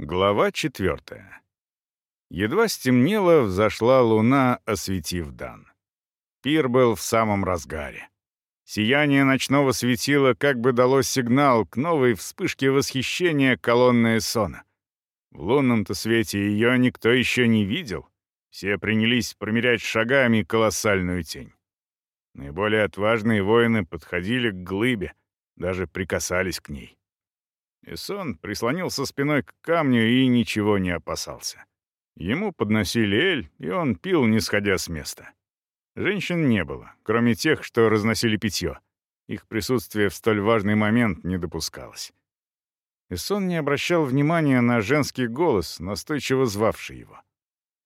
Глава четвертая. Едва стемнело, взошла луна, осветив Дан. Пир был в самом разгаре. Сияние ночного светила как бы дало сигнал к новой вспышке восхищения колонны Эссона. В лунном-то свете ее никто еще не видел. Все принялись промерять шагами колоссальную тень. Наиболее отважные воины подходили к глыбе, даже прикасались к ней. Исон прислонился спиной к камню и ничего не опасался. Ему подносили эль, и он пил, не сходя с места. Женщин не было, кроме тех, что разносили питье. Их присутствие в столь важный момент не допускалось. Исон не обращал внимания на женский голос, настойчиво звавший его.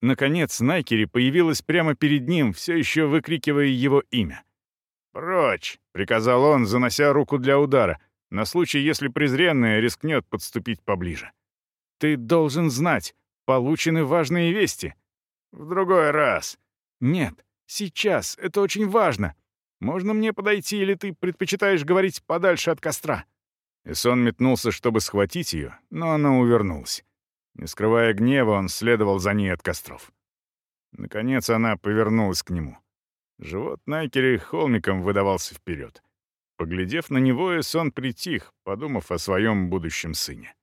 Наконец, Найкери появилась прямо перед ним, все еще выкрикивая его имя. «Прочь!» — приказал он, занося руку для удара — на случай, если презренная рискнет подступить поближе. Ты должен знать, получены важные вести. В другой раз. Нет, сейчас, это очень важно. Можно мне подойти, или ты предпочитаешь говорить подальше от костра?» Эсон метнулся, чтобы схватить ее, но она увернулась. Не скрывая гнева, он следовал за ней от костров. Наконец она повернулась к нему. Живот Найкери холмиком выдавался вперед. Поглядев на него, Эсон притих, подумав о своем будущем сыне.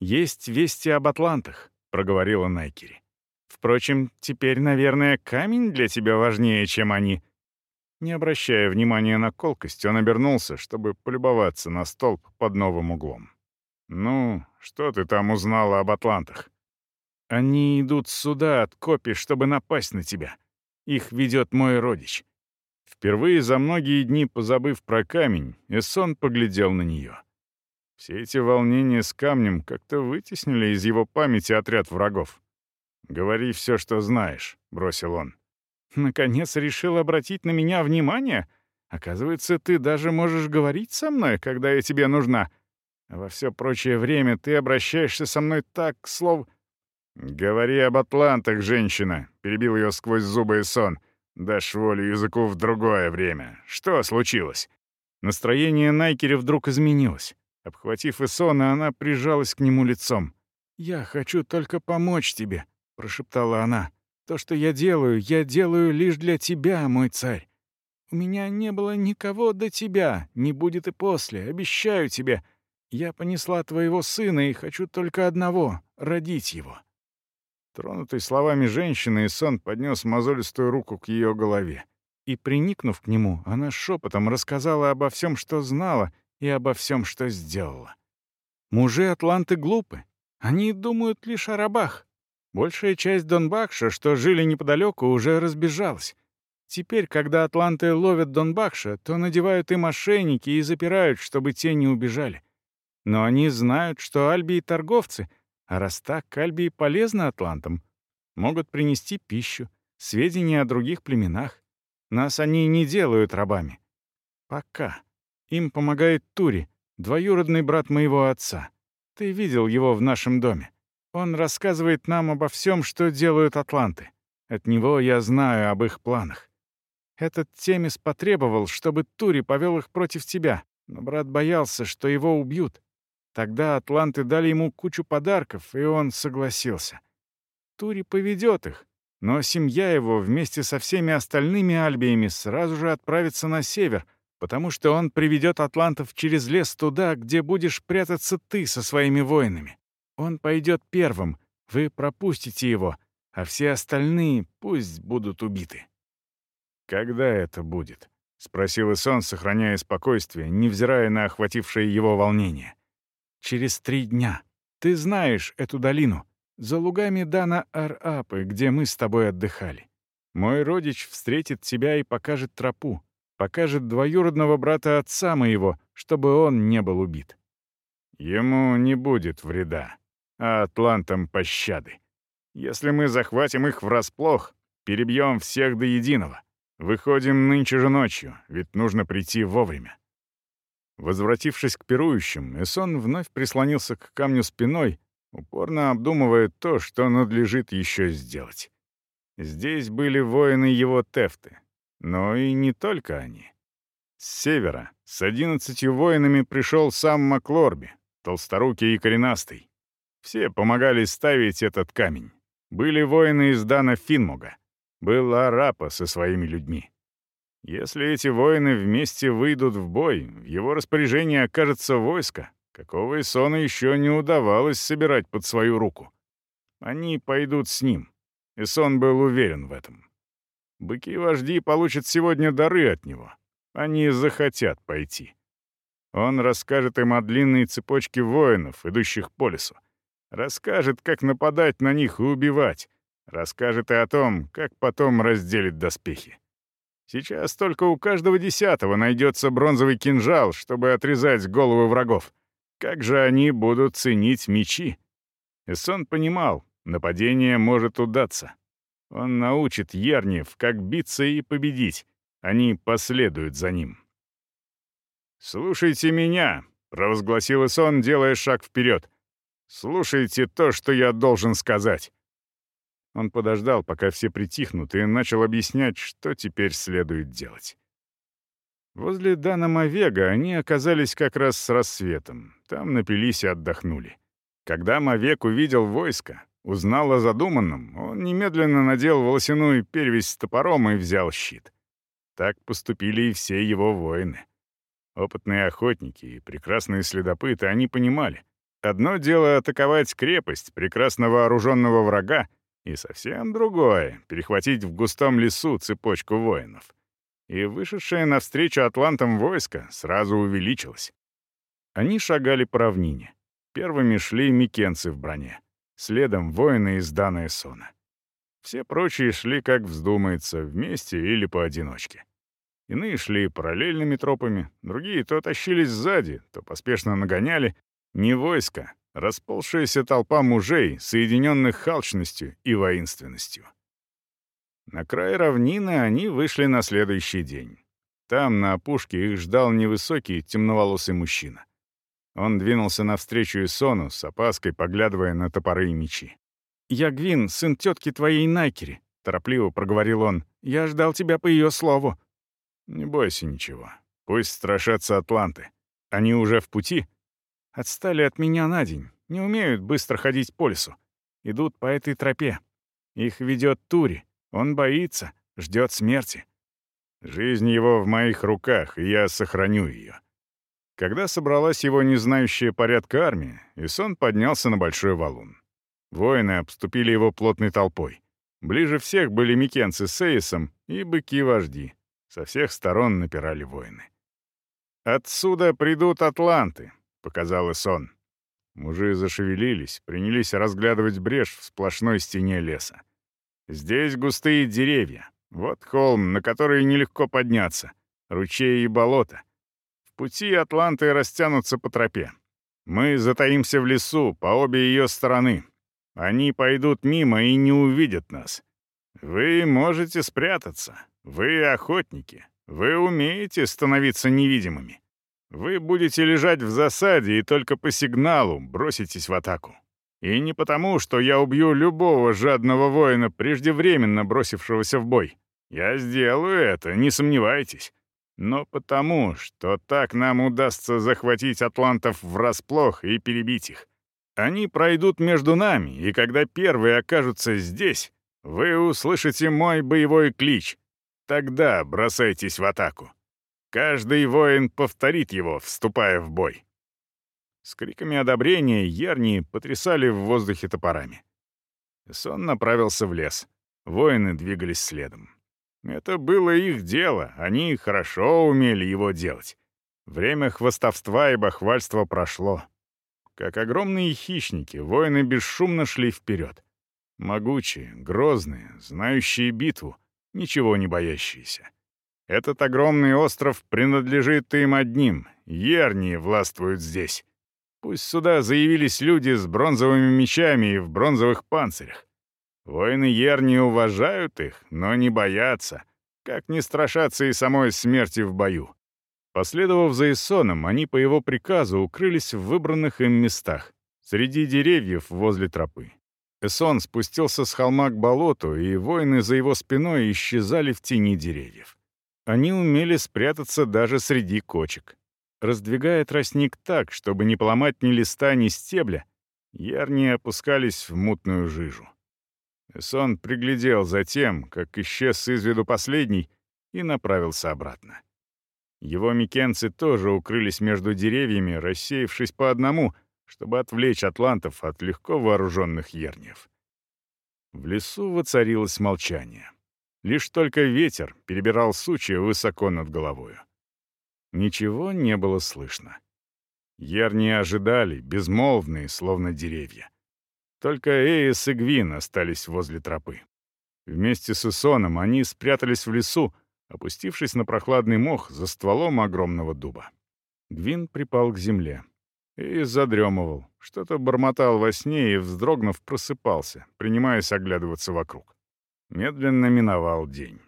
«Есть вести об атлантах», — проговорила Найкери. «Впрочем, теперь, наверное, камень для тебя важнее, чем они». Не обращая внимания на колкость, он обернулся, чтобы полюбоваться на столб под новым углом. «Ну, что ты там узнала об атлантах?» «Они идут сюда от копи, чтобы напасть на тебя. Их ведет мой родич. Впервые за многие дни позабыв про камень, Эссон поглядел на нее. Все эти волнения с камнем как-то вытеснили из его памяти отряд врагов. «Говори все, что знаешь», — бросил он. «Наконец решил обратить на меня внимание? Оказывается, ты даже можешь говорить со мной, когда я тебе нужна. А во все прочее время ты обращаешься со мной так, слов...» «Говори об атлантах, женщина», — перебил ее сквозь зубы и сон. Дашь волю языку в другое время. Что случилось?» Настроение Найкери вдруг изменилось. Обхватив Исона, она прижалась к нему лицом. «Я хочу только помочь тебе», — прошептала она. «То, что я делаю, я делаю лишь для тебя, мой царь. У меня не было никого до тебя, не будет и после, обещаю тебе. Я понесла твоего сына и хочу только одного — родить его». Тронутый словами женщины, Исон поднес мозолистую руку к ее голове. И, приникнув к нему, она шепотом рассказала обо всем, что знала, и обо всем, что сделала. Мужи Атланты глупы. Они думают лишь о рабах. Большая часть Донбакша, что жили неподалеку, уже разбежалась. Теперь, когда атланты ловят Донбакша, то надевают им ошейники и запирают, чтобы те не убежали. Но они знают, что Альби — торговцы — а раз так, Кальбии полезны атлантам. Могут принести пищу, сведения о других племенах. Нас они не делают рабами. Пока. Им помогает Тури, двоюродный брат моего отца. Ты видел его в нашем доме. Он рассказывает нам обо всем, что делают атланты. От него я знаю об их планах. Этот Темис потребовал, чтобы Тури повел их против тебя, но брат боялся, что его убьют. Тогда атланты дали ему кучу подарков, и он согласился. Тури поведет их, но семья его вместе со всеми остальными альбиями сразу же отправится на север, потому что он приведет атлантов через лес туда, где будешь прятаться ты со своими воинами. Он пойдет первым, вы пропустите его, а все остальные пусть будут убиты. «Когда это будет?» — спросил Исон, сохраняя спокойствие, невзирая на охватившее его волнение. Через три дня. Ты знаешь эту долину. За лугами Дана Ар-Апы, где мы с тобой отдыхали. Мой родич встретит тебя и покажет тропу. Покажет двоюродного брата отца моего, чтобы он не был убит. Ему не будет вреда, а атлантам пощады. Если мы захватим их врасплох, перебьем всех до единого. Выходим нынче же ночью, ведь нужно прийти вовремя. Возвратившись к пирующим, Эсон вновь прислонился к камню спиной, упорно обдумывая то, что надлежит еще сделать. Здесь были воины его Тефты, но и не только они. С севера с одиннадцатью воинами пришел сам Маклорби, толсторукий и коренастый. Все помогали ставить этот камень. Были воины из Дана Финмуга. Был Арапа со своими людьми. Если эти воины вместе выйдут в бой, в его распоряжении окажется войско, какого Исона еще не удавалось собирать под свою руку. Они пойдут с ним. Исон был уверен в этом. Быки-вожди получат сегодня дары от него. Они захотят пойти. Он расскажет им о длинной цепочке воинов, идущих по лесу. Расскажет, как нападать на них и убивать. Расскажет и о том, как потом разделит доспехи. Сейчас только у каждого десятого найдется бронзовый кинжал, чтобы отрезать головы врагов. Как же они будут ценить мечи? Эссон понимал, нападение может удаться. Он научит Ярниев, как биться и победить. Они последуют за ним. «Слушайте меня», — провозгласил Эссон, делая шаг вперед. «Слушайте то, что я должен сказать. Он подождал, пока все притихнут, и начал объяснять, что теперь следует делать. Возле Дана Мавега они оказались как раз с рассветом. Там напились и отдохнули. Когда Мавек увидел войско, узнал о задуманном, он немедленно надел волосяную перевязь с топором и взял щит. Так поступили и все его воины. Опытные охотники и прекрасные следопыты, они понимали. Одно дело атаковать крепость прекрасно вооруженного врага, и совсем другое — перехватить в густом лесу цепочку воинов. И вышедшее навстречу атлантам войско сразу увеличилось. Они шагали по равнине. Первыми шли микенцы в броне. Следом воины из Дана Сона. Все прочие шли, как вздумается, вместе или поодиночке. Иные шли параллельными тропами, другие то тащились сзади, то поспешно нагоняли. Не войско, расползшаяся толпа мужей, соединенных халчностью и воинственностью. На край равнины они вышли на следующий день. Там, на опушке, их ждал невысокий, темноволосый мужчина. Он двинулся навстречу Исону, с опаской поглядывая на топоры и мечи. «Я Гвин, сын тетки твоей Найкери», — торопливо проговорил он. «Я ждал тебя по ее слову». «Не бойся ничего. Пусть страшатся атланты. Они уже в пути?» Отстали от меня на день, не умеют быстро ходить по лесу. Идут по этой тропе. Их ведет Тури. Он боится, ждет смерти. Жизнь его в моих руках, и я сохраню ее. Когда собралась его не знающая порядка армия, Исон поднялся на большой валун. Воины обступили его плотной толпой. Ближе всех были микенцы с Эйсом и быки-вожди. Со всех сторон напирали воины. «Отсюда придут атланты», — показал Исон. Мужи зашевелились, принялись разглядывать брешь в сплошной стене леса. Здесь густые деревья. Вот холм, на который нелегко подняться. Ручей и болото. В пути атланты растянутся по тропе. Мы затаимся в лесу по обе ее стороны. Они пойдут мимо и не увидят нас. Вы можете спрятаться. Вы охотники. Вы умеете становиться невидимыми. Вы будете лежать в засаде и только по сигналу броситесь в атаку. И не потому, что я убью любого жадного воина, преждевременно бросившегося в бой. Я сделаю это, не сомневайтесь. Но потому, что так нам удастся захватить атлантов врасплох и перебить их. Они пройдут между нами, и когда первые окажутся здесь, вы услышите мой боевой клич. Тогда бросайтесь в атаку. Каждый воин повторит его, вступая в бой. С криками одобрения Ярни потрясали в воздухе топорами. Сон направился в лес. Воины двигались следом. Это было их дело, они хорошо умели его делать. Время хвостовства и бахвальства прошло. Как огромные хищники, воины бесшумно шли вперед. Могучие, грозные, знающие битву, ничего не боящиеся. Этот огромный остров принадлежит им одним. Ернии властвуют здесь. Пусть сюда заявились люди с бронзовыми мечами и в бронзовых панцирях. Воины Ерни уважают их, но не боятся, как не страшатся и самой смерти в бою. Последовав за Исоном, они по его приказу укрылись в выбранных им местах, среди деревьев возле тропы. Эсон спустился с холма к болоту, и воины за его спиной исчезали в тени деревьев. Они умели спрятаться даже среди кочек. Раздвигая тростник так, чтобы не поломать ни листа, ни стебля, Ярни опускались в мутную жижу. Эсон приглядел за тем, как исчез из виду последний, и направился обратно. Его микенцы тоже укрылись между деревьями, рассеявшись по одному, чтобы отвлечь атлантов от легко вооруженных ерниев. В лесу воцарилось молчание. Лишь только ветер перебирал сучья высоко над головою. Ничего не было слышно. Ерни ожидали, безмолвные, словно деревья. Только Эйс и Гвин остались возле тропы. Вместе с Исоном они спрятались в лесу, опустившись на прохладный мох за стволом огромного дуба. Гвин припал к земле. И задремывал, что-то бормотал во сне и, вздрогнув, просыпался, принимаясь оглядываться вокруг. Медленно миновал день.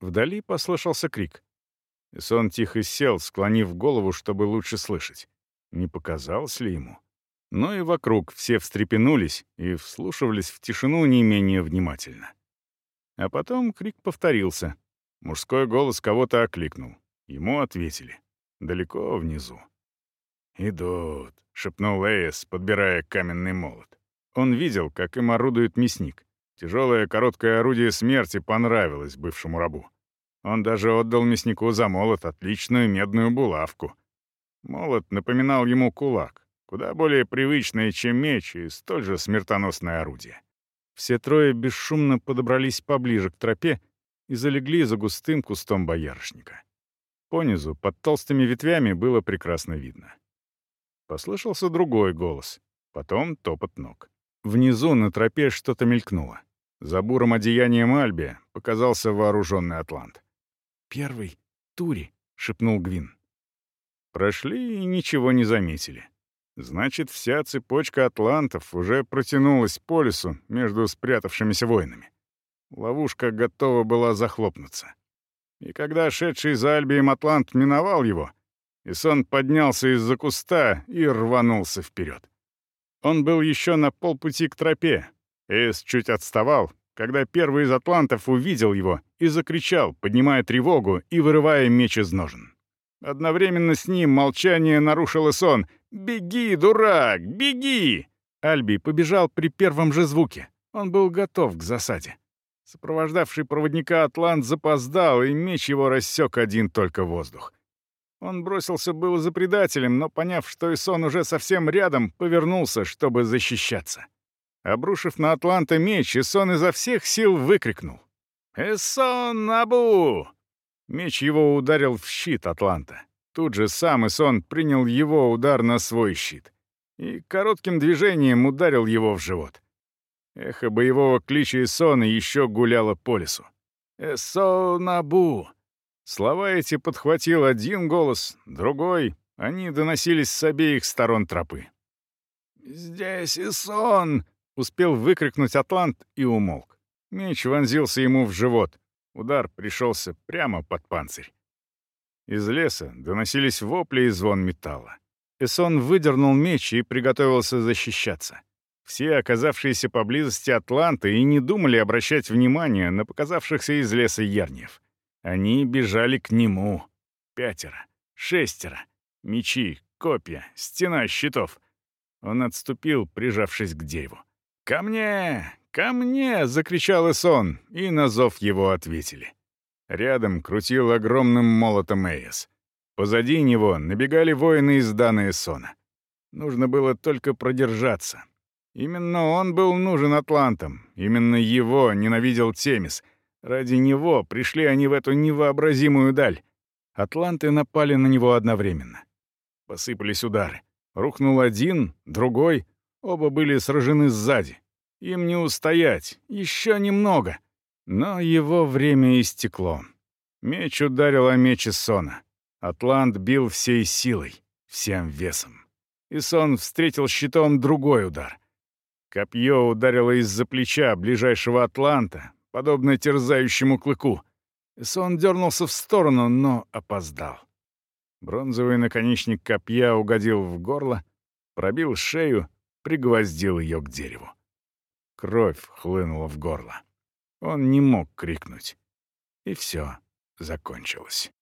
Вдали послышался крик. Исон тихо сел, склонив голову, чтобы лучше слышать. Не показалось ли ему? Но и вокруг все встрепенулись и вслушивались в тишину не менее внимательно. А потом крик повторился. Мужской голос кого-то окликнул. Ему ответили. Далеко внизу. «Идут», — шепнул Эйс, подбирая каменный молот. Он видел, как им орудует мясник. Тяжелое короткое орудие смерти понравилось бывшему рабу. Он даже отдал мяснику за молот отличную медную булавку. Молот напоминал ему кулак, куда более привычное, чем меч, и столь же смертоносное орудие. Все трое бесшумно подобрались поближе к тропе и залегли за густым кустом боярышника. Понизу, под толстыми ветвями, было прекрасно видно. Послышался другой голос, потом топот ног. Внизу на тропе что-то мелькнуло. За бурым одеянием Альби показался вооруженный атлант. «Первый, Тури», — шепнул Гвин. Прошли и ничего не заметили. Значит, вся цепочка атлантов уже протянулась по лесу между спрятавшимися воинами. Ловушка готова была захлопнуться. И когда шедший за Альбием атлант миновал его, Исон поднялся из-за куста и рванулся вперед. Он был еще на полпути к тропе. Эс чуть отставал, когда первый из атлантов увидел его и закричал, поднимая тревогу и вырывая меч из ножен. Одновременно с ним молчание нарушил Исон. «Беги, дурак, беги!» Альби побежал при первом же звуке. Он был готов к засаде. Сопровождавший проводника Атлант запоздал, и меч его рассек один только воздух. Он бросился было за предателем, но, поняв, что Исон уже совсем рядом, повернулся, чтобы защищаться. Обрушив на Атланта меч, Исон изо всех сил выкрикнул. «Эсон Набу!» Меч его ударил в щит Атланта. Тут же сам Исон принял его удар на свой щит и коротким движением ударил его в живот. Эхо боевого клича Исона еще гуляло по лесу. «Эсонабу!» Слова эти подхватил один голос, другой. Они доносились с обеих сторон тропы. «Здесь и сон!» — успел выкрикнуть Атлант и умолк. Меч вонзился ему в живот. Удар пришелся прямо под панцирь. Из леса доносились вопли и звон металла. Эсон выдернул меч и приготовился защищаться. Все оказавшиеся поблизости Атланты и не думали обращать внимание на показавшихся из леса ярниев. Они бежали к нему. Пятеро, шестеро. Мечи, копья, стена щитов. Он отступил, прижавшись к дереву. «Ко мне! Ко мне!» — закричал Исон, и на зов его ответили. Рядом крутил огромным молотом Эйс. Позади него набегали воины из Дана Эсона. Нужно было только продержаться. Именно он был нужен атлантам. Именно его ненавидел Темис — Ради него пришли они в эту невообразимую даль. Атланты напали на него одновременно. Посыпались удары. Рухнул один, другой. Оба были сражены сзади. Им не устоять, еще немного. Но его время истекло. Меч ударил о меч Исона. Атлант бил всей силой, всем весом. Исон встретил щитом другой удар. Копье ударило из-за плеча ближайшего Атланта, подобно терзающему клыку. Сон дернулся в сторону, но опоздал. Бронзовый наконечник копья угодил в горло, пробил шею, пригвоздил ее к дереву. Кровь хлынула в горло. Он не мог крикнуть. И все закончилось.